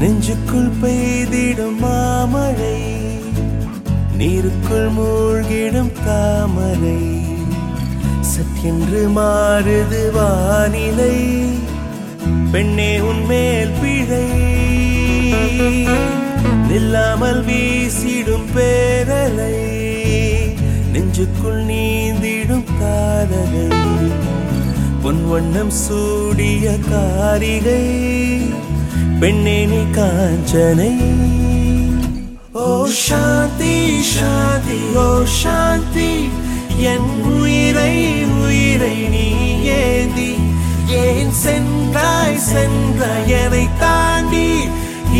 நெஞ்சுக்குள் பெய்திடும் மாமழை நீருக்குள் மூழ்கிடும் தாமரை. சற்றென்று மாறுது வானிலை பெண்ணே உன்மேல் பிழை. நில்லாமல் வீசிடும் பேரலை நெஞ்சுக்குள் நீந்திடும் காதலை. பொன் வண்ணம் சூடிய காரிகை பெண்ணே நீ காஞ்சனை. ஓ சாந்தி சாந்தி ஓ சாந்தி. என் உயிரை உயிரை நீ ஏந்தி. ஏன் சென்றாய் சென்றாய் என்னை தாண்டி?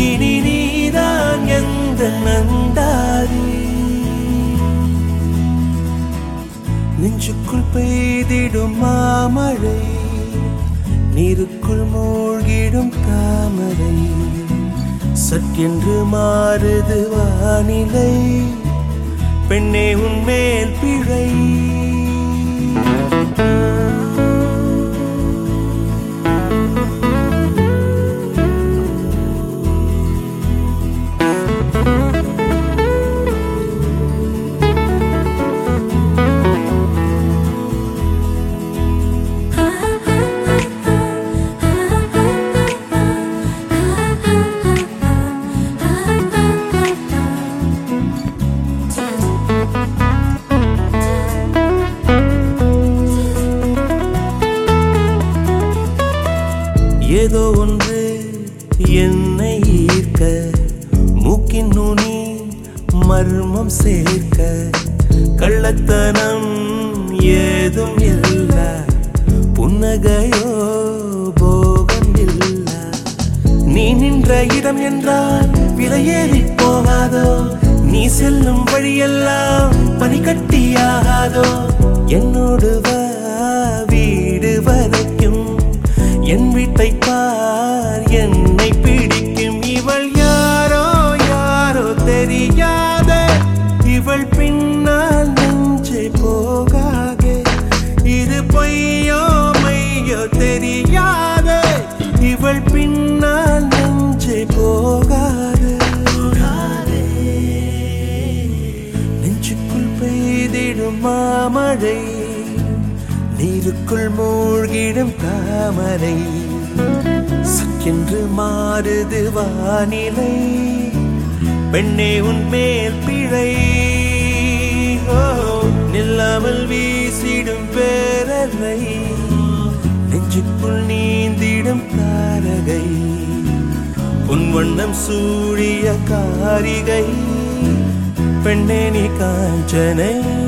இனி நீதான் எந்த நந்தாரி நெஞ்சுக்குள் பெய்திடும் மாமழை சற்றென்று மாறுது வானிலை. பெண்ணே உன்மேல் பிழை. ஏதோ ஒன்று என்னை ஈர்க்க மூக்கின் நுனி மர்மம் சேர்க்க. கள்ளத்தனம் ஏதும் இல்ல புன்னகையோ போகம் இல்ல. நீ நின்ற இடம் என்றால் விலையேறி போகாதோ? நீ செல்லும் வழியெல்லாம் பனிக்கட்டியாகாதோ? என்னோடு வா தெரியாத இவள் பின்னால் நெஞ்சை போகாதே. இது பொய்யோ மையோ தெரியாத இவள் பின்னால் நெஞ்சை போகாது. நெஞ்சுக்குள் பெய்திடும் மாமழை நீருக்குள் மூழ்கிடும் தாமரை. சக்கென்று மாறுது வானிலை. பெண்ணே உன் மேல் பிழை. நில்லாமல் வீசிடும் பேரலை. நெஞ்சுக்குள் நீந்திடும் தாரகை உன் வண்ணம் சூழிய காரிகை. பெண்ணே நீ காஞ்சனை.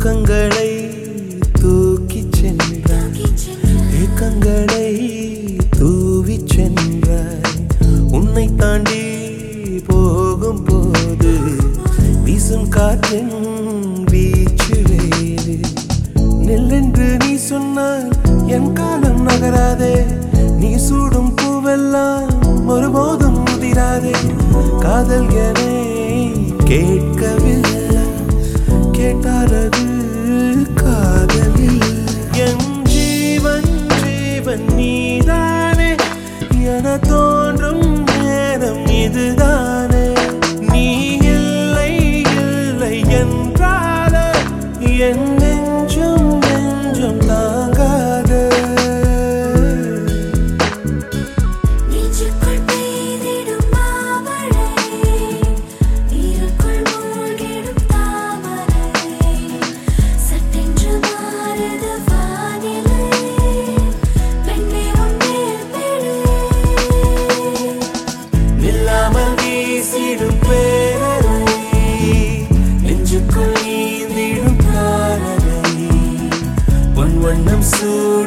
தூக்கங்களை தூக்கி சென்றாய் ஏக்கங்களை தூவி சென்றாய் உன்னை தாண்டி போகும் போது வீசும் காற்றின் வீச்சு வேறு. நெல்லென்று நீ சொன்னால் என் காலம் நகராதே. நீ சூடும் பூவெல்லாம் ஒருபோதும் முதிராதே காதல் என என்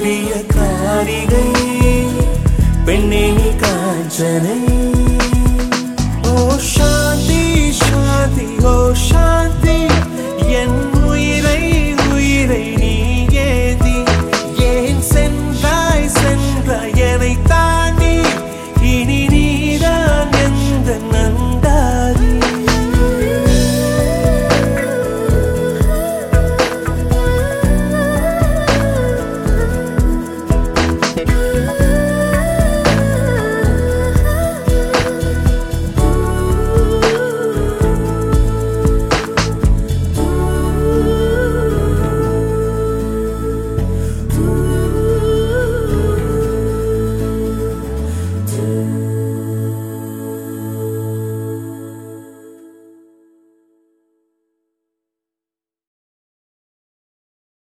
சூடிய காரிகை பெண்ணே காஞ்சனை.